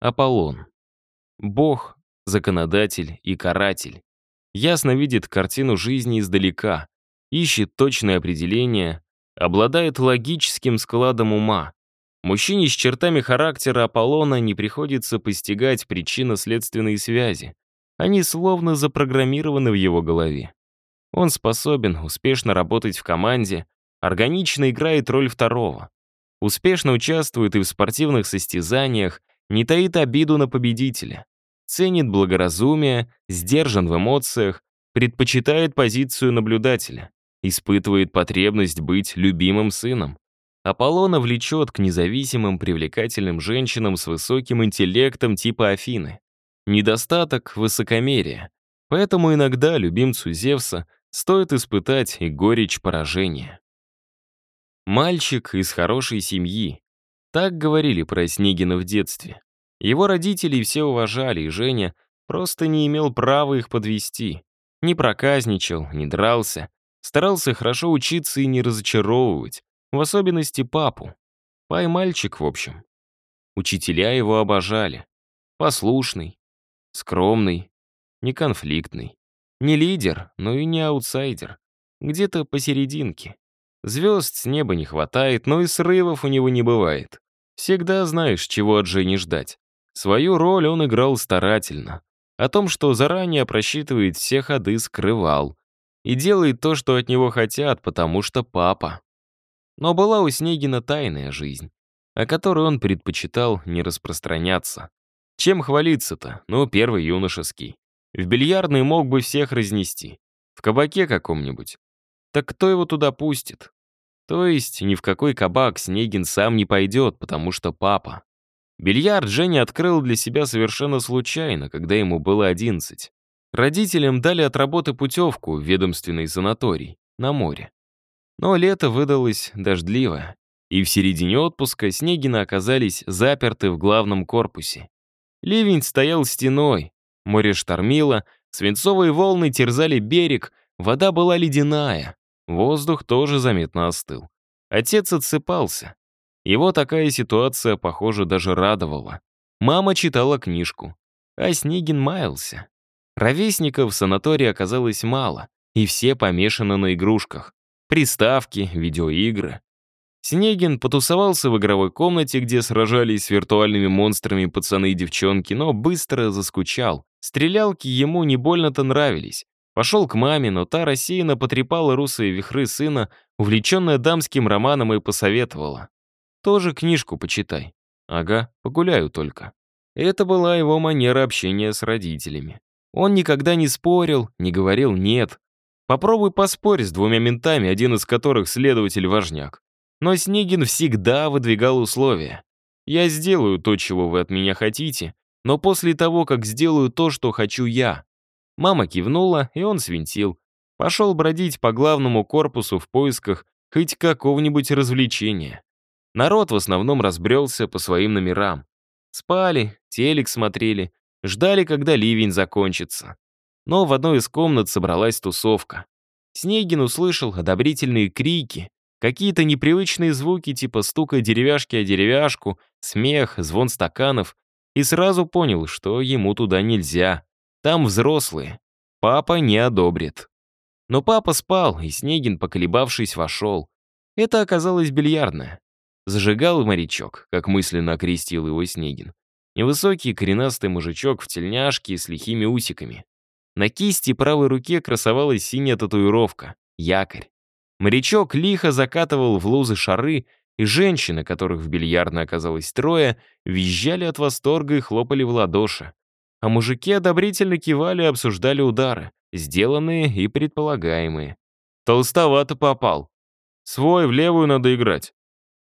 Аполлон. Бог, законодатель и каратель. Ясно видит картину жизни издалека, ищет точное определение, обладает логическим складом ума. Мужчине с чертами характера Аполлона не приходится постигать причинно-следственные связи. Они словно запрограммированы в его голове. Он способен успешно работать в команде, органично играет роль второго. Успешно участвует и в спортивных состязаниях, не таит обиду на победителя. Ценит благоразумие, сдержан в эмоциях, предпочитает позицию наблюдателя, испытывает потребность быть любимым сыном. Аполлона влечет к независимым, привлекательным женщинам с высоким интеллектом типа Афины. Недостаток — высокомерия. Поэтому иногда любимцу Зевса стоит испытать и горечь поражения. Мальчик из хорошей семьи. Так говорили про Снегина в детстве. Его родителей все уважали, и Женя просто не имел права их подвести. Не проказничал, не дрался, старался хорошо учиться и не разочаровывать, в особенности папу. Пай-мальчик, в общем. Учителя его обожали. Послушный, скромный, неконфликтный. Не лидер, но и не аутсайдер. Где-то посерединке. Звезд с неба не хватает, но и срывов у него не бывает. Всегда знаешь, чего от Жени ждать. Свою роль он играл старательно. О том, что заранее просчитывает все ходы, скрывал. И делает то, что от него хотят, потому что папа. Но была у Снегина тайная жизнь, о которой он предпочитал не распространяться. Чем хвалиться-то? Ну, первый юношеский. В бильярдный мог бы всех разнести. В кабаке каком-нибудь. Так кто его туда пустит? То есть ни в какой кабак Снегин сам не пойдет, потому что папа. Бильярд Женя открыл для себя совершенно случайно, когда ему было 11. Родителям дали от работы путевку в ведомственный санаторий на море. Но лето выдалось дождливое, и в середине отпуска Снегина оказались заперты в главном корпусе. Ливень стоял стеной, море штормило, свинцовые волны терзали берег, вода была ледяная, воздух тоже заметно остыл. Отец отсыпался. Его такая ситуация, похоже, даже радовала. Мама читала книжку, а Снегин маялся. Ровесников в санатории оказалось мало, и все помешаны на игрушках. Приставки, видеоигры. Снегин потусовался в игровой комнате, где сражались с виртуальными монстрами пацаны и девчонки, но быстро заскучал. Стрелялки ему не больно-то нравились. Пошел к маме, но та рассеянно потрепала русые вихры сына, увлеченная дамским романом, и посоветовала. «Тоже книжку почитай». «Ага, погуляю только». Это была его манера общения с родителями. Он никогда не спорил, не говорил «нет», Попробуй поспорь с двумя ментами, один из которых следователь-важняк. Но Снегин всегда выдвигал условия. Я сделаю то, чего вы от меня хотите, но после того, как сделаю то, что хочу я. Мама кивнула, и он свинтил. Пошел бродить по главному корпусу в поисках хоть какого-нибудь развлечения. Народ в основном разбрелся по своим номерам. Спали, телек смотрели, ждали, когда ливень закончится но в одной из комнат собралась тусовка. Снегин услышал одобрительные крики, какие-то непривычные звуки типа стука деревяшки о деревяшку, смех, звон стаканов, и сразу понял, что ему туда нельзя. Там взрослые. Папа не одобрит. Но папа спал, и Снегин, поколебавшись, вошел. Это оказалось бильярдная. Зажигал морячок, как мысленно окрестил его Снегин. Невысокий коренастый мужичок в тельняшке с лихими усиками. На кисти правой руке красовалась синяя татуировка — якорь. Морячок лихо закатывал в лузы шары, и женщины, которых в бильярдной оказалось трое, визжали от восторга и хлопали в ладоши. А мужики одобрительно кивали и обсуждали удары, сделанные и предполагаемые. Толстовато попал. Свой в левую надо играть.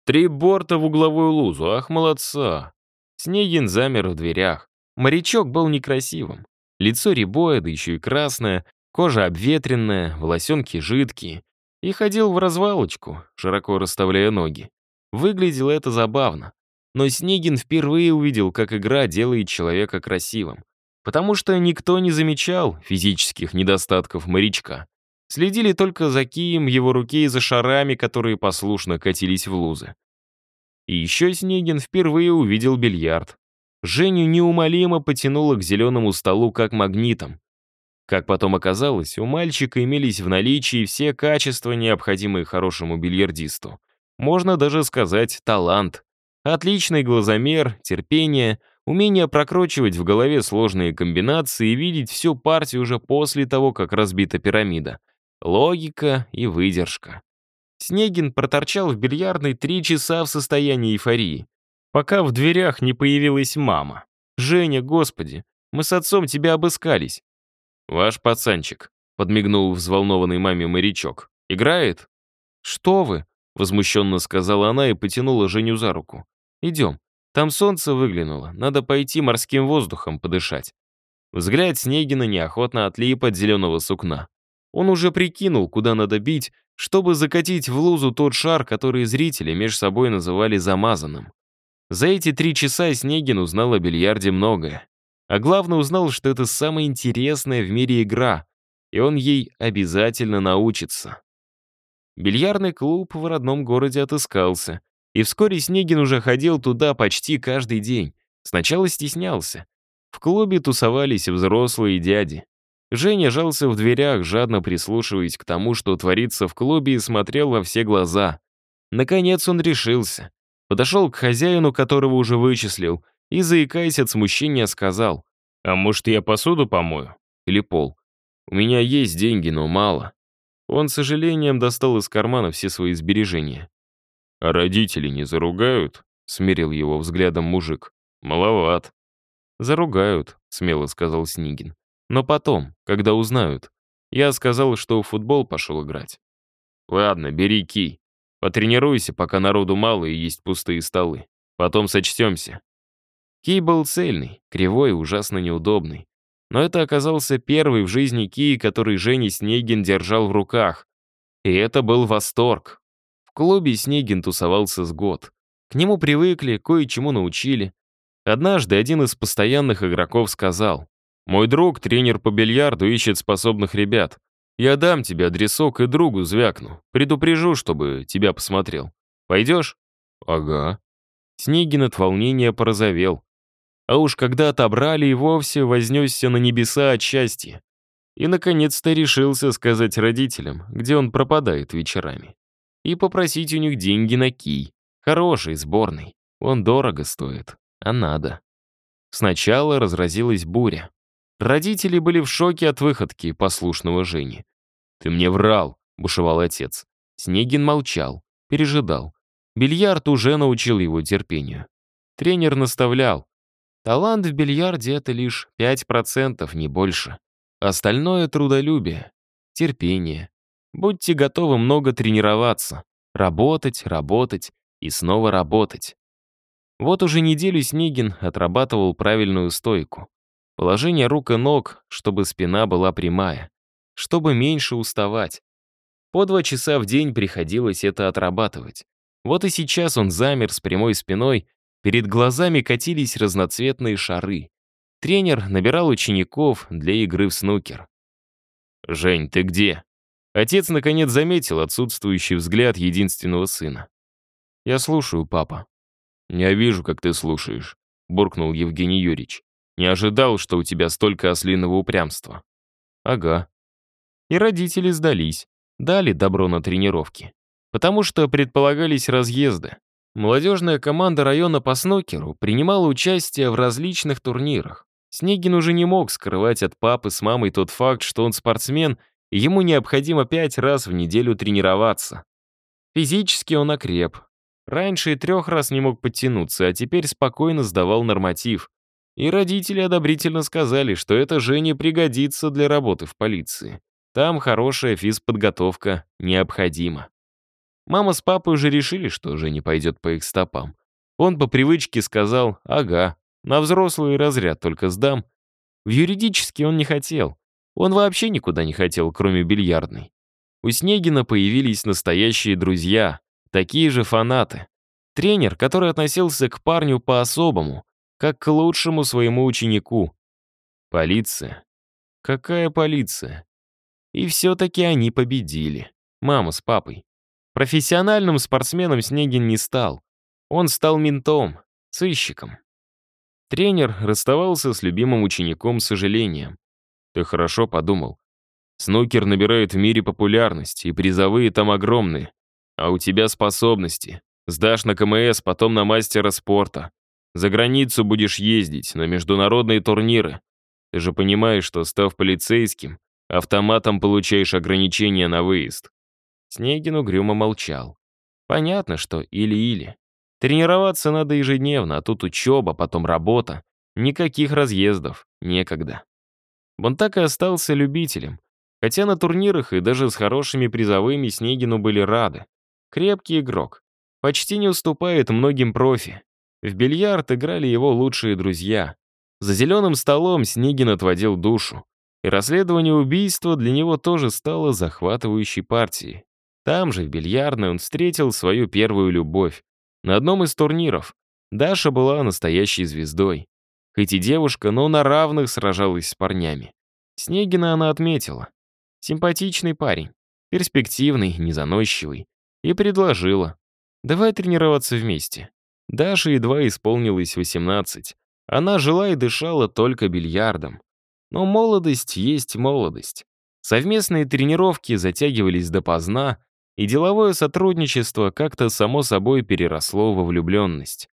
Три борта в угловую лузу, ах, молодца. Снегин замер в дверях. Морячок был некрасивым. Лицо рябое, да еще и красное, кожа обветренная, волосенки жидкие. И ходил в развалочку, широко расставляя ноги. Выглядело это забавно. Но Снегин впервые увидел, как игра делает человека красивым. Потому что никто не замечал физических недостатков морячка. Следили только за кием его руки и за шарами, которые послушно катились в лузы. И еще Снегин впервые увидел бильярд. Женю неумолимо потянуло к зеленому столу как магнитом. Как потом оказалось, у мальчика имелись в наличии все качества, необходимые хорошему бильярдисту. Можно даже сказать талант. Отличный глазомер, терпение, умение прокручивать в голове сложные комбинации и видеть всю партию уже после того, как разбита пирамида. Логика и выдержка. Снегин проторчал в бильярдной три часа в состоянии эйфории, пока в дверях не появилась мама. «Женя, господи, мы с отцом тебя обыскались». «Ваш пацанчик», — подмигнул взволнованный маме морячок. «Играет?» «Что вы?» — возмущенно сказала она и потянула Женю за руку. «Идем. Там солнце выглянуло. Надо пойти морским воздухом подышать». Взгляд Снегина неохотно отлип от зеленого сукна. Он уже прикинул, куда надо бить, чтобы закатить в лузу тот шар, который зрители между собой называли замазанным. За эти три часа Снегин узнал о бильярде многое. А главное узнал, что это самая интересная в мире игра, и он ей обязательно научится. Бильярдный клуб в родном городе отыскался, и вскоре Снегин уже ходил туда почти каждый день. Сначала стеснялся. В клубе тусовались взрослые дяди. Женя жался в дверях, жадно прислушиваясь к тому, что творится в клубе, и смотрел во все глаза. Наконец он решился. Подошел к хозяину, которого уже вычислил, и, заикаясь от смущения, сказал, «А может, я посуду помою? Или пол? У меня есть деньги, но мало». Он, с сожалением, достал из кармана все свои сбережения. «А родители не заругают?» — смирил его взглядом мужик. «Маловат». «Заругают», — смело сказал Снигин. «Но потом, когда узнают. Я сказал, что в футбол пошел играть». «Ладно, бери кий. Потренируйся, пока народу мало и есть пустые столы. Потом сочтемся». Кий был цельный, кривой и ужасно неудобный. Но это оказался первый в жизни кий, который Женя Снегин держал в руках. И это был восторг. Клубе Снегин тусовался с год. К нему привыкли, кое-чему научили. Однажды один из постоянных игроков сказал, «Мой друг, тренер по бильярду, ищет способных ребят. Я дам тебе адресок и другу звякну. Предупрежу, чтобы тебя посмотрел. Пойдешь?» «Ага». Снегин от волнения порозовел. А уж когда отобрали и вовсе вознесся на небеса от счастья. И, наконец-то, решился сказать родителям, где он пропадает вечерами. И попросить у них деньги на кий. Хороший, сборный. Он дорого стоит, а надо. Сначала разразилась буря. Родители были в шоке от выходки послушного Жени. «Ты мне врал», — бушевал отец. Снегин молчал, пережидал. Бильярд уже научил его терпению. Тренер наставлял, Талант в бильярде — это лишь 5%, не больше. Остальное — трудолюбие, терпение. Будьте готовы много тренироваться, работать, работать и снова работать. Вот уже неделю Снегин отрабатывал правильную стойку. Положение рук и ног, чтобы спина была прямая, чтобы меньше уставать. По два часа в день приходилось это отрабатывать. Вот и сейчас он замер с прямой спиной Перед глазами катились разноцветные шары. Тренер набирал учеников для игры в снукер. «Жень, ты где?» Отец наконец заметил отсутствующий взгляд единственного сына. «Я слушаю, папа». «Я вижу, как ты слушаешь», — буркнул Евгений Юрьевич. «Не ожидал, что у тебя столько ослиного упрямства». «Ага». И родители сдались, дали добро на тренировки. Потому что предполагались разъезды. Молодежная команда района по снукеру принимала участие в различных турнирах. Снегин уже не мог скрывать от папы с мамой тот факт, что он спортсмен, ему необходимо пять раз в неделю тренироваться. Физически он окреп. Раньше и трех раз не мог подтянуться, а теперь спокойно сдавал норматив. И родители одобрительно сказали, что это Жене пригодится для работы в полиции. Там хорошая физподготовка необходима. Мама с папой уже решили, что Женя пойдет по их стопам. Он по привычке сказал «Ага, на взрослый разряд только сдам». В юридический он не хотел. Он вообще никуда не хотел, кроме бильярдной. У Снегина появились настоящие друзья, такие же фанаты. Тренер, который относился к парню по-особому, как к лучшему своему ученику. Полиция. Какая полиция? И все-таки они победили. Мама с папой. Профессиональным спортсменом Снегин не стал. Он стал ментом, сыщиком. Тренер расставался с любимым учеником с сожалением. Ты хорошо подумал. Снукер набирает в мире популярность, и призовые там огромные. А у тебя способности. Сдашь на КМС, потом на мастера спорта. За границу будешь ездить, на международные турниры. Ты же понимаешь, что, став полицейским, автоматом получаешь ограничения на выезд. Снегин угрюмо молчал. Понятно, что или-или. Тренироваться надо ежедневно, а тут учеба, потом работа. Никаких разъездов, некогда. Он так и остался любителем. Хотя на турнирах и даже с хорошими призовыми Снегину были рады. Крепкий игрок. Почти не уступает многим профи. В бильярд играли его лучшие друзья. За зеленым столом Снегин отводил душу. И расследование убийства для него тоже стало захватывающей партией. Там же, в бильярдной, он встретил свою первую любовь. На одном из турниров. Даша была настоящей звездой. Хоть и девушка, но на равных сражалась с парнями. Снегина она отметила. Симпатичный парень, перспективный, незаносчивый. И предложила. Давай тренироваться вместе. Даше едва исполнилось 18. Она жила и дышала только бильярдом. Но молодость есть молодость. Совместные тренировки затягивались допоздна, и деловое сотрудничество как-то само собой переросло во влюбленность.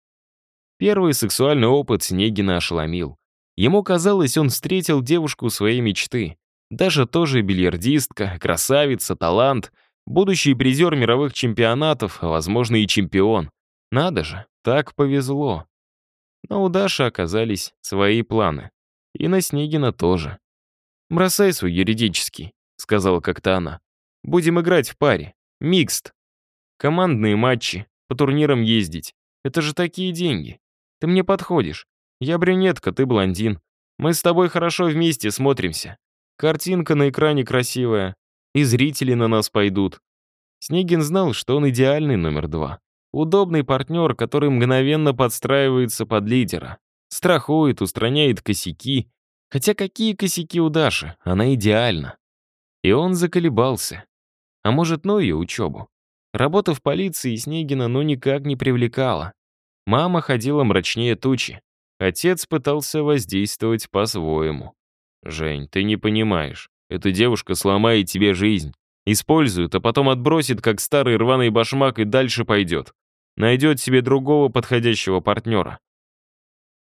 Первый сексуальный опыт Снегина ошеломил. Ему казалось, он встретил девушку своей мечты. Даже тоже бильярдистка, красавица, талант, будущий призер мировых чемпионатов, а, возможно, и чемпион. Надо же, так повезло. Но у Даши оказались свои планы. И на Снегина тоже. «Бросай свой юридический», — сказала как-то она. «Будем играть в паре. Микст. Командные матчи, по турнирам ездить. Это же такие деньги. Ты мне подходишь. Я брюнетка, ты блондин. Мы с тобой хорошо вместе смотримся. Картинка на экране красивая. И зрители на нас пойдут. Снегин знал, что он идеальный номер два. Удобный партнер, который мгновенно подстраивается под лидера. Страхует, устраняет косяки. Хотя какие косяки у Даши? Она идеальна. И он заколебался. А может, ну ее учебу. Работа в полиции Снегина ну никак не привлекала. Мама ходила мрачнее тучи. Отец пытался воздействовать по-своему. «Жень, ты не понимаешь. Эта девушка сломает тебе жизнь. Использует, а потом отбросит, как старый рваный башмак, и дальше пойдет. Найдет себе другого подходящего партнера.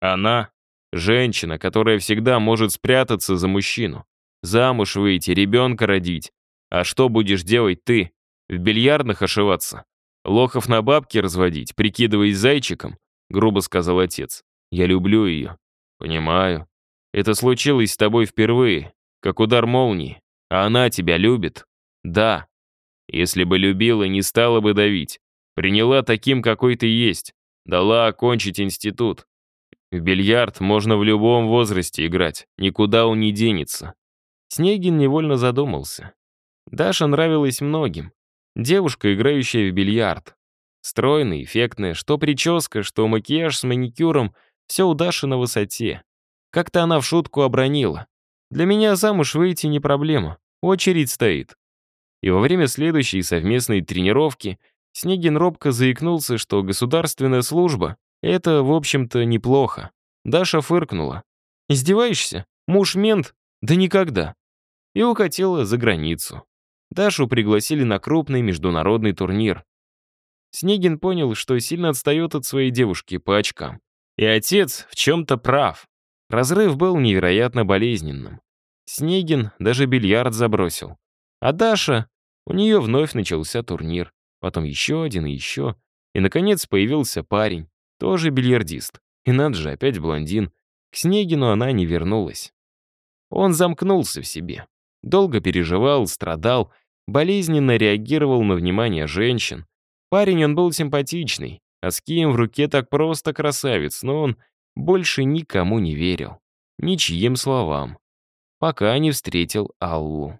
Она — женщина, которая всегда может спрятаться за мужчину. Замуж выйти, ребенка родить, а что будешь делать ты? В бильярдных ошиваться? Лохов на бабки разводить, прикидываясь зайчиком? Грубо сказал отец. Я люблю ее. Понимаю. Это случилось с тобой впервые, как удар молнии. А она тебя любит? Да. Если бы любила, не стала бы давить. Приняла таким, какой ты есть. Дала окончить институт. В бильярд можно в любом возрасте играть, никуда он не денется. Снегин невольно задумался. Даша нравилась многим. Девушка, играющая в бильярд. Стройная, эффектная, что прическа, что макияж с маникюром, все у Даши на высоте. Как-то она в шутку обронила. «Для меня замуж выйти не проблема, очередь стоит». И во время следующей совместной тренировки Снегин робко заикнулся, что государственная служба — это, в общем-то, неплохо. Даша фыркнула. «Издеваешься? Муж мент? Да никогда». И укатила за границу. Дашу пригласили на крупный международный турнир. Снегин понял, что сильно отстает от своей девушки по очкам. И отец в чем-то прав. Разрыв был невероятно болезненным. Снегин даже бильярд забросил. А Даша, у нее вновь начался турнир. Потом еще один и еще. И, наконец, появился парень, тоже бильярдист. И надо же, опять блондин. К Снегину она не вернулась. Он замкнулся в себе. Долго переживал, страдал, болезненно реагировал на внимание женщин. Парень он был симпатичный, а с кием в руке так просто красавец, но он больше никому не верил. Ничьим словам. Пока не встретил Аллу.